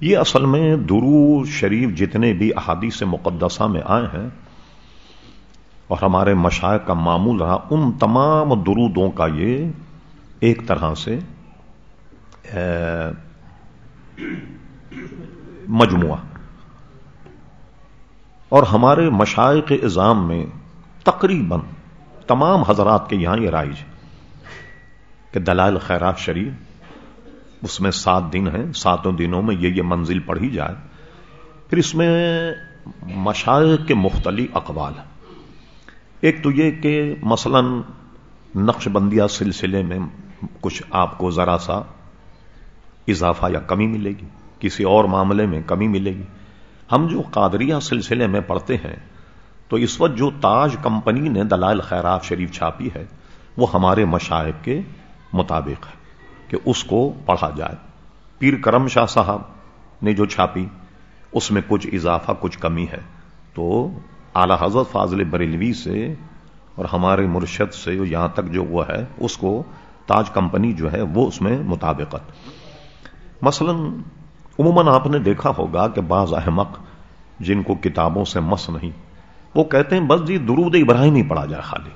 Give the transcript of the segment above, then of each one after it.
یہ اصل میں درو شریف جتنے بھی احادیث مقدسہ میں آئے ہیں اور ہمارے مشاعر کا معمول رہا، ان تمام درودوں کا یہ ایک طرح سے مجموعہ۔ اور ہمارے مشائق اظام میں تقریباً تمام حضرات کے یہاں یہ رائج کہ دلائل خیرات شریف اس میں سات دن ہیں، ساتوں دنوں میں یہ یہ منزل پڑھی جائے۔ پھر اس میں مشائق کے مختلف اقوال ہیں۔ ایک تو یہ کہ مثلا نقش بندیہ سلسلے میں کچھ آپ کو ذرا سا اضافہ یا کمی ملے گی، کسی اور معاملے میں کمی ملے گی۔ ہم جو قادریہ سلسلے میں پڑھتے ہیں، تو اس وقت جو تاج کمپنی نے دلائل خیرات شریف چھاپی ہے، وہ ہمارے مشائق کے مطابق ہے۔ کہ اس کو پڑھا جائے۔ پیر کرم شاہ صاحب نے جو چھاپی، اس میں کچھ اضافہ، کچھ کمی ہے۔ تو اعلی حضرت فاضل بریلوی سے اور ہمارے مرشد سے یہاں تک جو وہ ہے، اس کو تاج کمپنی جو ہے، وہ اس میں مطابقت۔ مثلا عموماً آپ نے دیکھا ہوگا کہ بعض احمق جن کو کتابوں سے مس نہیں، وہ کہتے ہیں، بس جی درود ابراہیم ہی پڑھا جائے خالی،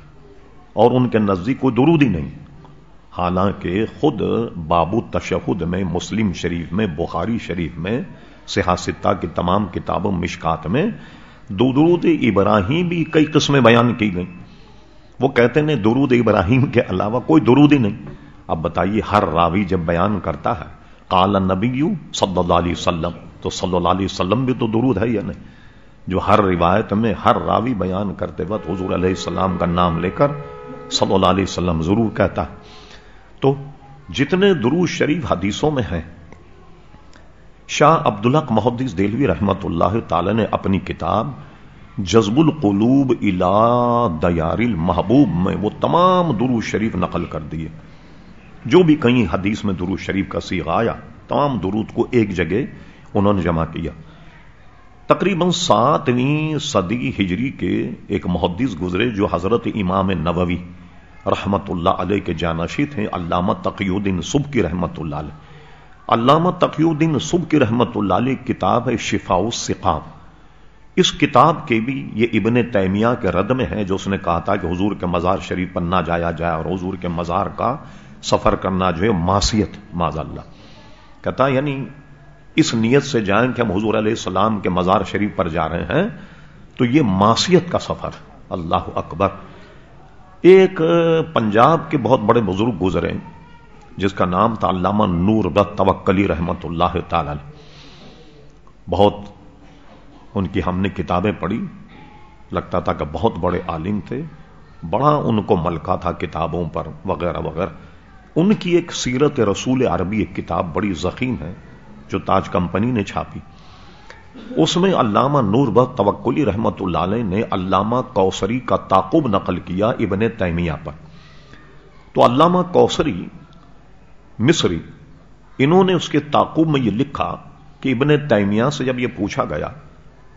اور ان کے نزدیک کوئی درود ہی نہیں۔ حالانکہ خود بابو تشہد میں، مسلم شریف میں، بخاری شریف میں سیاستہ کی تمام کتابوں، مشکات میں درود ابراہیم بھی کئی قسمیں بیان کی گئی وہ کہتے ہیں درود ابراہیم کے علاوہ کوئی درود ہی نہیں۔ اب بتائیے، ہر راوی جب بیان کرتا ہے کالا نبی صلی اللہ علیہ وسلم، تو صلی اللہ علیہ وسلم بھی تو درود ہے یا نہیں؟ جو ہر روایت میں ہر راوی بیان کرتے وقت حضور علیہ السلام کا نام لے کر صلی اللہ علیہ وسلم ضرور کہتا ہے۔ تو جتنے درو شریف حدیثوں میں ہیں۔ شاہ عبدالق محدث دلوی رحمت اللہ تعالی نے اپنی کتاب جزب القلوب الا دیار المحبوب میں وہ تمام درو شریف نقل کر دیے جو بھی کہیں حدیث میں درو شریف کا سیغ آیا، تمام درود کو ایک جگہ انہوں نے جمع کیا۔ تقریباً ساتویں صدی ہجری کے ایک محدث گزرے جو حضرت امام نووی رحمت اللہ علیہ کے جانشی تھے علامہ تقی الدین صبح کی رحمت اللہ علیہ۔ علامہ تقی الدین صبح کی رحمت اللہ علیہ کتاب ہے شفا السقام اس کتاب کے بھی یہ ابن تیمیہ کے رد میں ہے، جو اس نے کہا تھا کہ حضور کے مزار شریف پر نہ جایا جائے اور حضور کے مزار کا سفر کرنا جو ہے معصیت ماض اللہ کہتا یعنی اس نیت سے جائیں کہ ہم حضور علیہ السلام کے مزار شریف پر جا رہے ہیں، تو یہ معصیت کا سفر۔ اللہ اکبر۔ ایک پنجاب کے بہت بڑے بزرگ گزرے جس کا نام تھا علامہ نور توکلی رحمت اللہ تعالی بہت ان کی ہم نے کتابیں پڑھی، لگتا تھا کہ بہت بڑے عالم تھے، بڑا ان کو ملکہ تھا کتابوں پر وغیرہ وغیرہ۔ ان کی ایک سیرت رسول عربی ایک کتاب بڑی زخیم ہے، جو تاج کمپنی نے چھاپی۔ اس میں علامہ نور بخ توکلی رحمت اللہ علیہ نے علامہ کوسری کا تعقب نقل کیا ابن تیمیہ پر۔ تو علامہ کوسری مصری، انہوں نے اس کے تعقب میں یہ لکھا کہ ابن تیمیہ سے جب یہ پوچھا گیا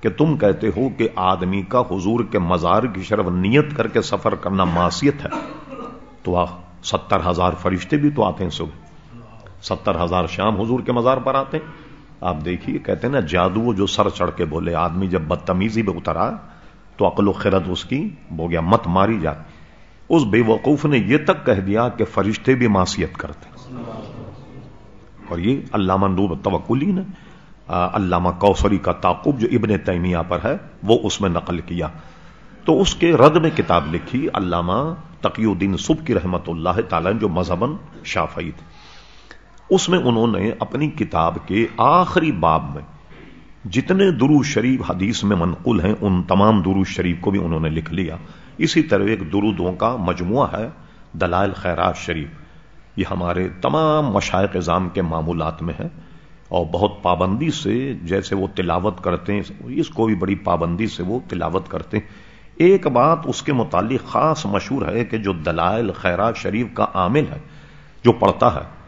کہ تم کہتے ہو کہ آدمی کا حضور کے مزار کی شرف نیت کر کے سفر کرنا معصیت ہے، تو آ ستر ہزار فرشتے بھی تو آتے ہیں صبح۔ ستر ہزار شام حضور کے مزار پر آتے ہیں۔ آپ دیکھیے، کہتے ہیں نا، جادو جو سر چڑھ کے بولے، آدمی جب بدتمیزی میں اترا تو عقل و خرد اس کی بو گیا، مت ماری جاتی۔ اس بے وقوف نے یہ تک کہہ دیا کہ فرشتے بھی معصیت کرتے۔ اور یہ علامہ نور توکلی نے علامہ کوسری کا تعقب جو ابن تیمیہ پر ہے، وہ اس میں نقل کیا۔ تو اس کے رد میں کتاب لکھی علامہ تقی الدین سب کی رحمت اللہ تعالی، جو مذہبن شافعی تھے۔ اس میں انہوں نے اپنی کتاب کے آخری باب میں جتنے درو شریف حدیث میں منقول ہیں، ان تمام درو شریف کو بھی انہوں نے لکھ لیا۔ اسی طرح ایک درودوں کا مجموعہ ہے، دلائل خیرات شریف۔ یہ ہمارے تمام مشائق اظام کے معمولات میں ہے۔ اور بہت پابندی سے جیسے وہ تلاوت کرتے ہیں، اس کو بھی بڑی پابندی سے وہ تلاوت کرتے ہیں۔ ایک بات اس کے متعلق خاص مشہور ہے کہ جو دلائل خیرات شریف کا عامل ہے، جو پڑھتا ہے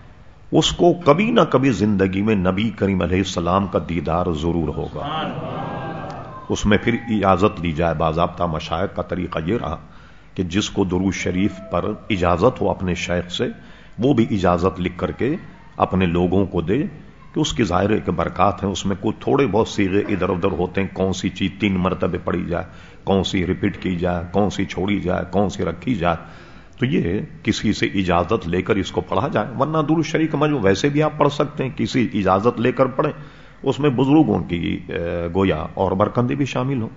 اس کو کبھی نہ کبھی زندگی میں نبی کریم علیہ السلام کا دیدار ضرور ہوگا۔ اس میں پھر اجازت لی جائے، باضابطہ مشاعر کا طریقہ یہ رہا کہ جس کو درو شریف پر اجازت ہو اپنے شیخ سے، وہ بھی اجازت لکھ کر کے اپنے لوگوں کو دے کہ اس کی ظاہر کے برکات ہیں، اس میں کوئی تھوڑے بہت سیغے ادھر ادھر ہوتے ہیں، کون سی چیز تین مرتبہ پڑی جائے، کون سی ریپیٹ کی جائے، کون سی چھوڑی جائے، کون سی رکھی جائے۔ تو یہ کسی سے اجازت لے کر اس کو پڑھا جائے۔ ورنہ دور شریک مجموع ویسے بھی آپ پڑھ سکتے ہیں، کسی اجازت لے کر پڑھیں، اس میں بزرگوں کی گویا اور برکندے بھی شامل ہوں۔